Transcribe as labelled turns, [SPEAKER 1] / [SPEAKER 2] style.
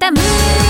[SPEAKER 1] 方